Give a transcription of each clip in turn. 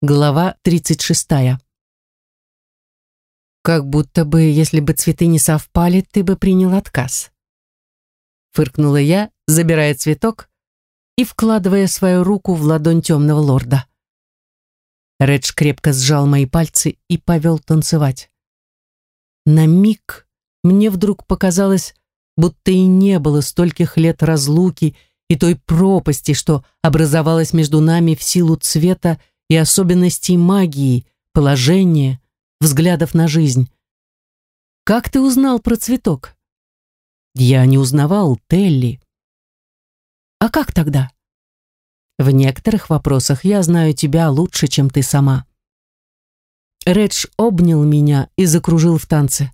Глава 36. Как будто бы, если бы цветы не совпали, ты бы принял отказ. Фыркнула я, забирая цветок и вкладывая свою руку в ладонь темного лорда. Редж крепко сжал мои пальцы и повел танцевать. На миг мне вдруг показалось, будто и не было стольких лет разлуки и той пропасти, что образовалась между нами в силу цвета и особенностей магии, положения, взглядов на жизнь. Как ты узнал про цветок? Я не узнавал Телли. А как тогда? В некоторых вопросах я знаю тебя лучше, чем ты сама. Редж обнял меня и закружил в танце.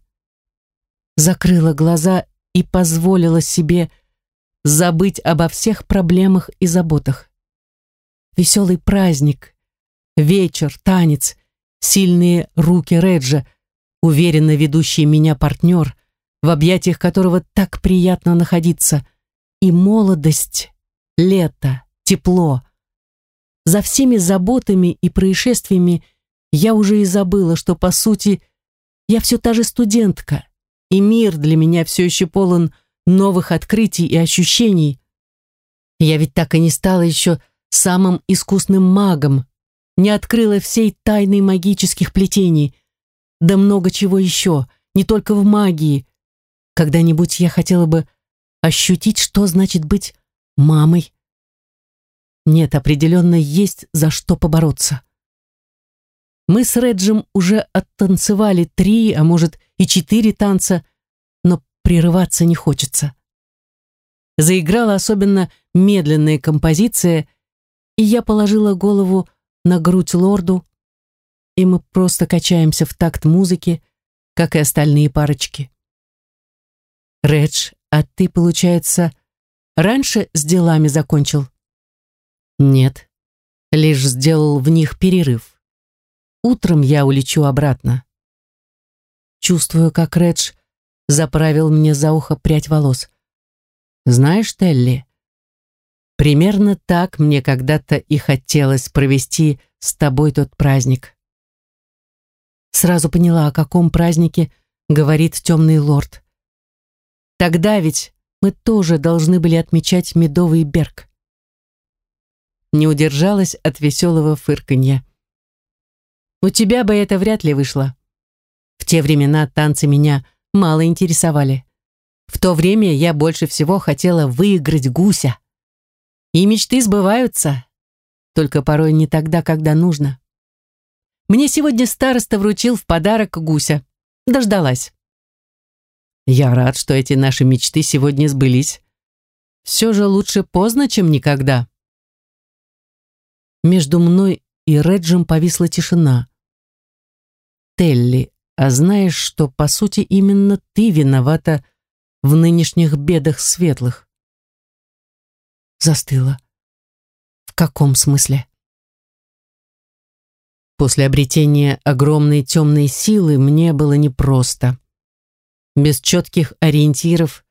Закрыла глаза и позволила себе забыть обо всех проблемах и заботах. Веселый праздник, вечер, танец, сильные руки Реджа, уверенно ведущий меня партнер, в объятиях которого так приятно находиться, и молодость, лето, тепло. За всеми заботами и происшествиями я уже и забыла, что, по сути, я все та же студентка, и мир для меня все еще полон новых открытий и ощущений. Я ведь так и не стала еще самым искусным магом, не открыла всей тайны магических плетений, да много чего еще, не только в магии. Когда-нибудь я хотела бы ощутить, что значит быть мамой. Нет, определенно есть за что побороться. Мы с Реджем уже оттанцевали три, а может и четыре танца, но прерываться не хочется. Заиграла особенно медленная композиция, и я положила голову на грудь лорду, и мы просто качаемся в такт музыки, как и остальные парочки. Редж, а ты, получается, раньше с делами закончил? Нет, лишь сделал в них перерыв. Утром я улечу обратно. Чувствую, как Редж заправил мне за ухо прядь волос. Знаешь, Телли, Примерно так мне когда-то и хотелось провести с тобой тот праздник. Сразу поняла, о каком празднике говорит темный лорд. Тогда ведь мы тоже должны были отмечать медовый берг. Не удержалась от веселого фырканья. У тебя бы это вряд ли вышло. В те времена танцы меня мало интересовали. В то время я больше всего хотела выиграть гуся. И мечты сбываются, только порой не тогда, когда нужно. Мне сегодня староста вручил в подарок гуся. Дождалась. Я рад, что эти наши мечты сегодня сбылись. Все же лучше поздно, чем никогда. Между мной и Реджем повисла тишина. Телли, а знаешь, что, по сути, именно ты виновата в нынешних бедах светлых? Застыла. В каком смысле? После обретения огромной темной силы мне было непросто. Без четких ориентиров,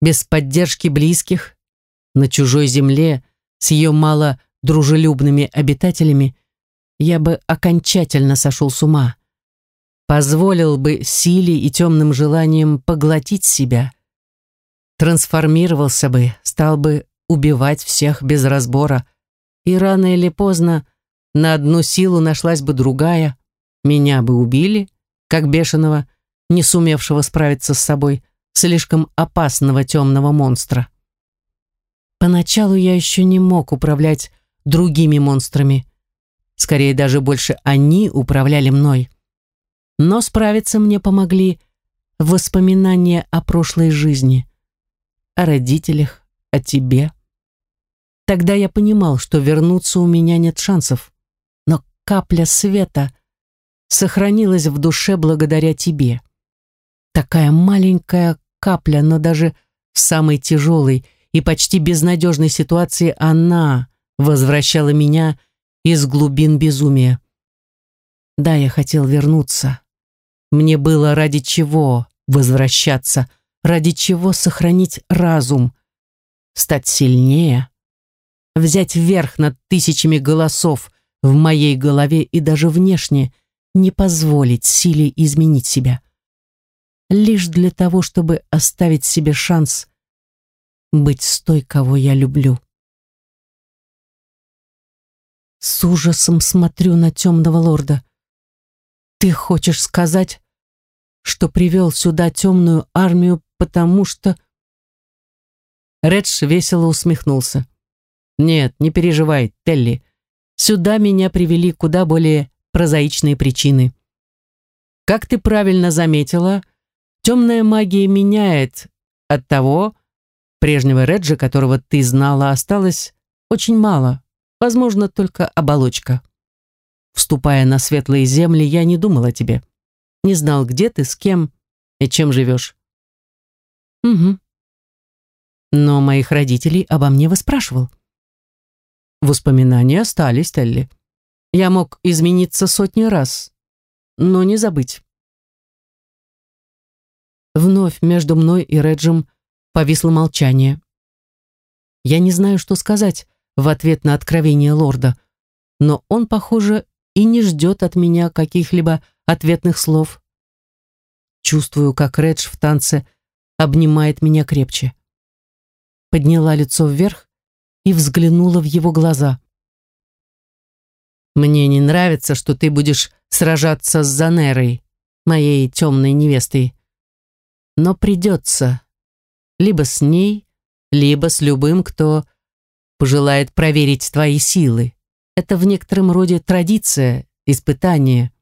без поддержки близких, на чужой земле, с ее мало дружелюбными обитателями, я бы окончательно сошел с ума. Позволил бы силе и темным желаниям поглотить себя. Трансформировался бы, стал бы убивать всех без разбора. И рано или поздно на одну силу нашлась бы другая, меня бы убили, как бешеного, не сумевшего справиться с собой, слишком опасного темного монстра. Поначалу я еще не мог управлять другими монстрами. Скорее, даже больше они управляли мной. Но справиться мне помогли воспоминания о прошлой жизни, о родителях, о тебе. Тогда я понимал, что вернуться у меня нет шансов. Но капля света сохранилась в душе благодаря тебе. Такая маленькая капля, но даже в самой тяжелой и почти безнадежной ситуации она возвращала меня из глубин безумия. Да, я хотел вернуться. Мне было ради чего возвращаться, ради чего сохранить разум, стать сильнее, взять верх над тысячами голосов, в моей голове и даже внешне не позволить силе изменить себя. Лишь для того, чтобы оставить себе шанс быть с той, кого я люблю. С ужасом смотрю на темного лорда. Ты хочешь сказать, что привел сюда темную армию, потому что... Редж весело усмехнулся. Нет, не переживай, Телли. Сюда меня привели куда более прозаичные причины. Как ты правильно заметила, темная магия меняет от того, прежнего Реджа, которого ты знала, осталось очень мало возможно, только оболочка. Вступая на светлые земли, я не думал о тебе. Не знал, где ты, с кем и чем живешь. Угу. Но моих родителей обо мне выспрашивал. Воспоминания остались, Телли. Я мог измениться сотни раз, но не забыть. Вновь между мной и Реджем повисло молчание. Я не знаю, что сказать, в ответ на откровение лорда, но он, похоже, и не ждет от меня каких-либо ответных слов. Чувствую, как Редж в танце обнимает меня крепче. Подняла лицо вверх и взглянула в его глаза. «Мне не нравится, что ты будешь сражаться с Занерой, моей темной невестой. Но придется. Либо с ней, либо с любым, кто пожелает проверить твои силы. Это в некотором роде традиция, испытание.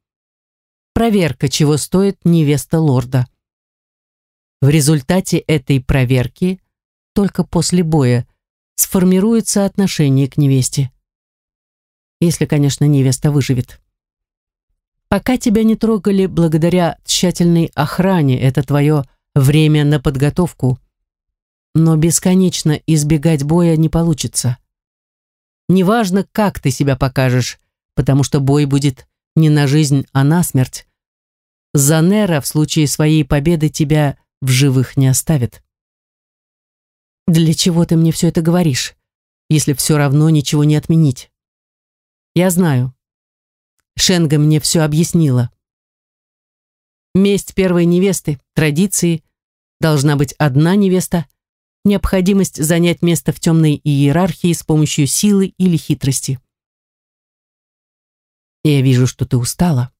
Проверка, чего стоит невеста лорда. В результате этой проверки, только после боя, сформируется отношение к невесте. Если, конечно, невеста выживет. Пока тебя не трогали благодаря тщательной охране, это твое время на подготовку – но бесконечно избегать боя не получится. Неважно, как ты себя покажешь, потому что бой будет не на жизнь, а на смерть. Занера в случае своей победы тебя в живых не оставит. Для чего ты мне все это говоришь, если все равно ничего не отменить? Я знаю. Шенга мне все объяснила. Месть первой невесты, традиции, должна быть одна невеста – необходимость занять место в темной иерархии с помощью силы или хитрости. Я вижу, что ты устала.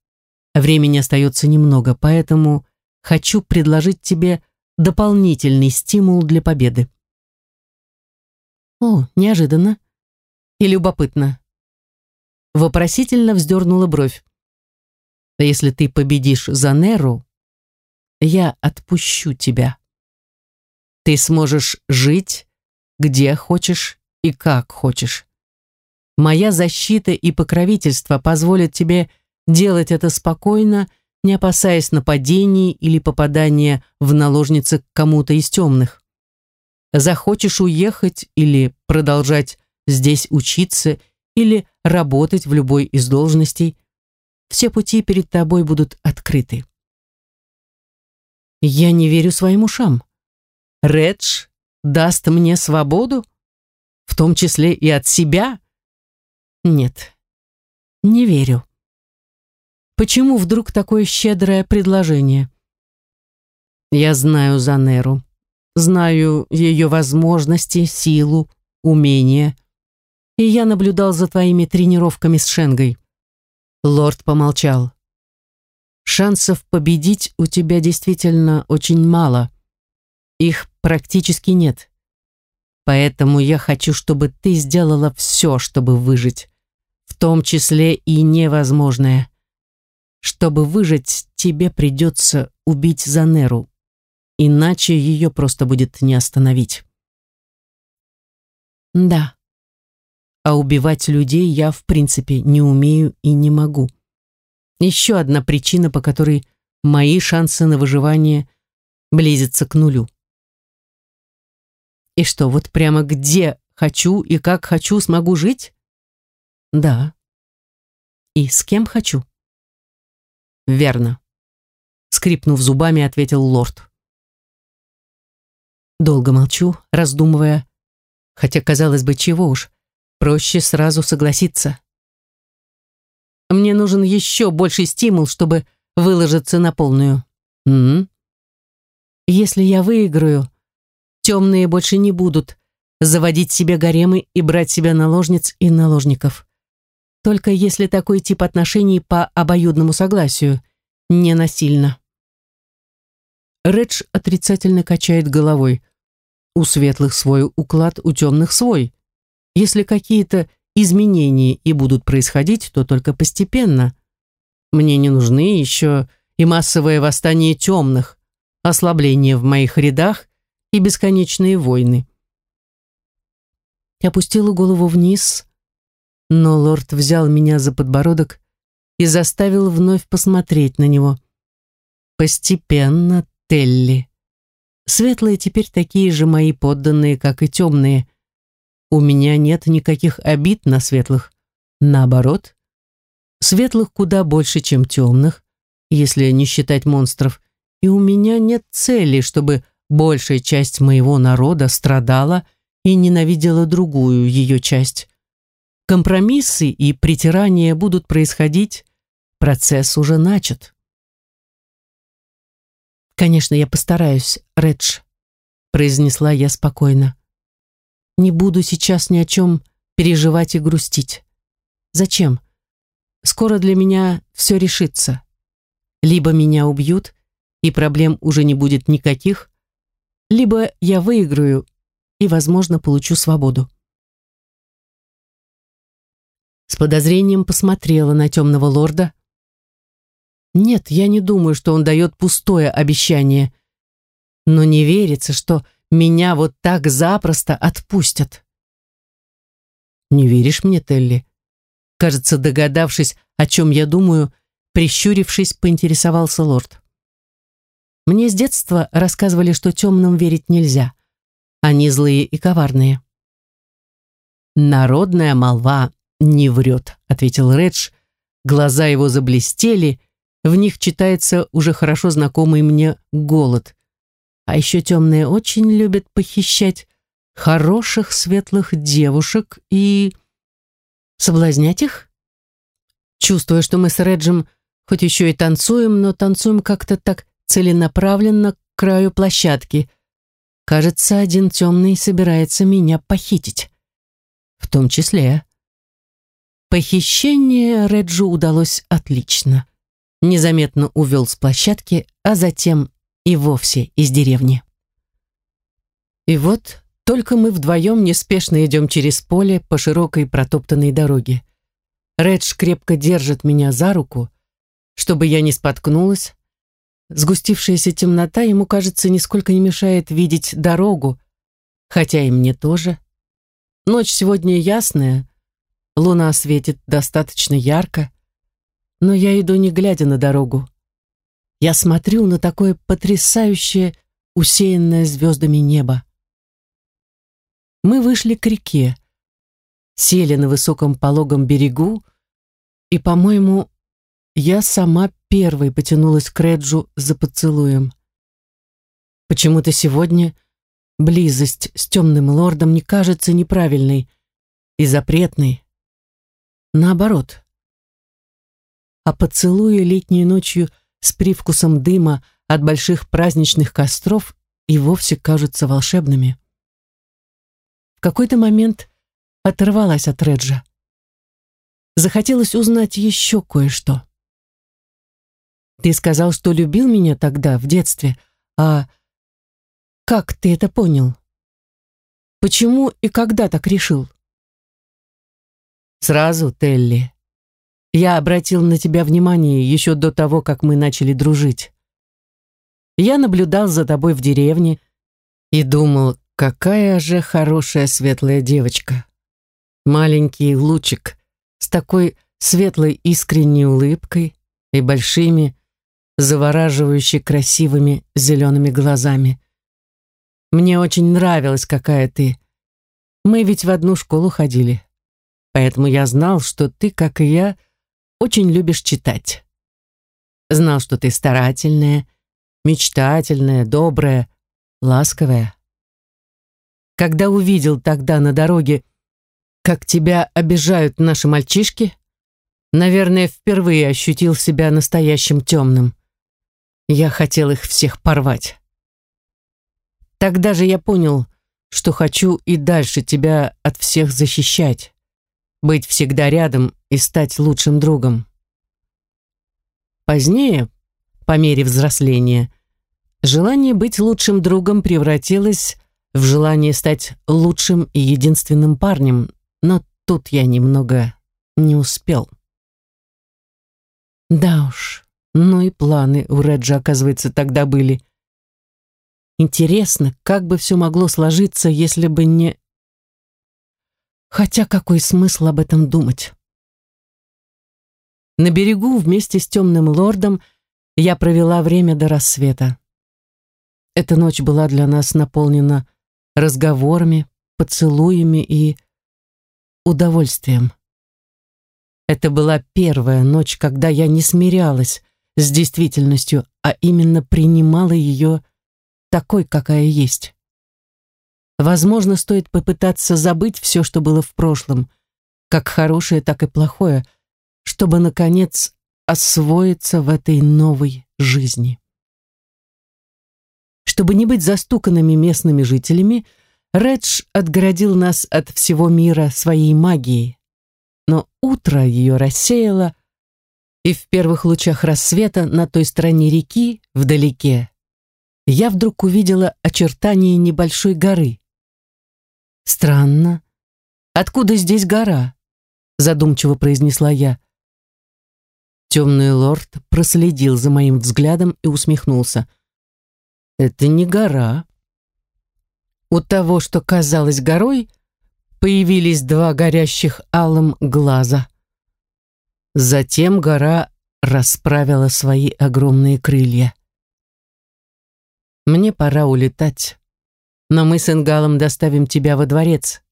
Времени остается немного, поэтому хочу предложить тебе дополнительный стимул для победы. О, неожиданно и любопытно. Вопросительно вздернула бровь. Если ты победишь Занеру, я отпущу тебя. Ты сможешь жить, где хочешь и как хочешь. Моя защита и покровительство позволят тебе делать это спокойно, не опасаясь нападений или попадания в наложницы к кому-то из темных. Захочешь уехать или продолжать здесь учиться или работать в любой из должностей, все пути перед тобой будут открыты. Я не верю своим ушам. Редж даст мне свободу? В том числе и от себя? Нет, не верю. Почему вдруг такое щедрое предложение? Я знаю Занеру, знаю ее возможности, силу, умения. И я наблюдал за твоими тренировками с Шенгой. Лорд помолчал. Шансов победить у тебя действительно очень мало. Их практически нет. Поэтому я хочу, чтобы ты сделала все, чтобы выжить, в том числе и невозможное. Чтобы выжить, тебе придется убить Занеру, иначе ее просто будет не остановить. Да. А убивать людей я, в принципе, не умею и не могу. Еще одна причина, по которой мои шансы на выживание близятся к нулю. И что, вот прямо где хочу и как хочу смогу жить? Да. И с кем хочу? Верно. Скрипнув зубами, ответил лорд. Долго молчу, раздумывая, хотя, казалось бы, чего уж, проще сразу согласиться. Мне нужен еще больший стимул, чтобы выложиться на полную. М -м. Если я выиграю, темные больше не будут заводить себе гаремы и брать себя наложниц и наложников. Только если такой тип отношений по обоюдному согласию, не насильно. Редж отрицательно качает головой. У светлых свой уклад, у темных свой. Если какие-то изменения и будут происходить, то только постепенно. Мне не нужны еще и массовое восстание темных, ослабление в моих рядах и бесконечные войны. Я опустила голову вниз, но лорд взял меня за подбородок и заставил вновь посмотреть на него. Постепенно, Телли. Светлые теперь такие же мои подданные, как и темные. У меня нет никаких обид на светлых. Наоборот, светлых куда больше, чем темных, если не считать монстров, и у меня нет цели, чтобы большая часть моего народа страдала и ненавидела другую ее часть. Компромиссы и притирания будут происходить, процесс уже начат. «Конечно, я постараюсь, Редж», — произнесла я спокойно. «Не буду сейчас ни о чем переживать и грустить. Зачем? Скоро для меня все решится. Либо меня убьют, и проблем уже не будет никаких, либо я выиграю и, возможно, получу свободу. С подозрением посмотрела на темного лорда. Нет, я не думаю, что он дает пустое обещание, но не верится, что меня вот так запросто отпустят. Не веришь мне, Телли? Кажется, догадавшись, о чем я думаю, прищурившись, поинтересовался лорд. Мне с детства рассказывали, что темным верить нельзя. Они злые и коварные. «Народная молва не врет», — ответил Редж. Глаза его заблестели, в них читается уже хорошо знакомый мне голод. А еще темные очень любят похищать хороших светлых девушек и... соблазнять их? Чувствуя, что мы с Реджем хоть еще и танцуем, но танцуем как-то так целенаправленно к краю площадки — Кажется, один темный собирается меня похитить. В том числе. Похищение Реджу удалось отлично. Незаметно увел с площадки, а затем и вовсе из деревни. И вот только мы вдвоем неспешно идем через поле по широкой протоптанной дороге. Редж крепко держит меня за руку, чтобы я не споткнулась, Сгустившаяся темнота ему, кажется, нисколько не мешает видеть дорогу, хотя и мне тоже. Ночь сегодня ясная, луна светит достаточно ярко, но я иду не глядя на дорогу. Я смотрю на такое потрясающее, усеянное звездами небо. Мы вышли к реке, сели на высоком пологом берегу, и, по-моему, я сама первой потянулась к Реджу за поцелуем. Почему-то сегодня близость с темным лордом не кажется неправильной и запретной. Наоборот. А поцелуи летней ночью с привкусом дыма от больших праздничных костров и вовсе кажутся волшебными. В какой-то момент оторвалась от Реджа. Захотелось узнать еще кое-что. Ты сказал, что любил меня тогда, в детстве. А как ты это понял? Почему и когда так решил? Сразу, Телли. Я обратил на тебя внимание еще до того, как мы начали дружить. Я наблюдал за тобой в деревне и думал, какая же хорошая светлая девочка. Маленький лучик с такой светлой искренней улыбкой и большими завораживающе красивыми зелеными глазами. Мне очень нравилась, какая ты. Мы ведь в одну школу ходили. Поэтому я знал, что ты, как и я, очень любишь читать. Знал, что ты старательная, мечтательная, добрая, ласковая. Когда увидел тогда на дороге, как тебя обижают наши мальчишки, Наверное, впервые ощутил себя настоящим темным. Я хотел их всех порвать. Тогда же я понял, что хочу и дальше тебя от всех защищать, быть всегда рядом и стать лучшим другом. Позднее, по мере взросления, желание быть лучшим другом превратилось в желание стать лучшим и единственным парнем, но тут я немного не успел. Да уж, ну и планы у Реджа, оказывается, тогда были. Интересно, как бы все могло сложиться, если бы не... Хотя какой смысл об этом думать? На берегу вместе с темным лордом я провела время до рассвета. Эта ночь была для нас наполнена разговорами, поцелуями и удовольствием. Это была первая ночь, когда я не смирялась с действительностью, а именно принимала ее такой, какая есть. Возможно, стоит попытаться забыть все, что было в прошлом, как хорошее, так и плохое, чтобы, наконец, освоиться в этой новой жизни. Чтобы не быть застуканными местными жителями, Редж отгородил нас от всего мира своей магией. Но утро ее рассеяло, и в первых лучах рассвета на той стороне реки, вдалеке, я вдруг увидела очертания небольшой горы. «Странно. Откуда здесь гора?» задумчиво произнесла я. Темный лорд проследил за моим взглядом и усмехнулся. Это не гора. У того, что казалось горой, появились два горящих алым глаза. Затем гора расправила свои огромные крылья. Мне пора улетать, но мы с Ингалом доставим тебя во дворец,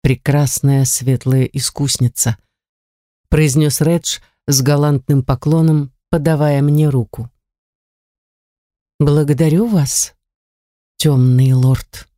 прекрасная светлая искусница, произнес Редж с галантным поклоном, подавая мне руку. «Благодарю вас, темный лорд».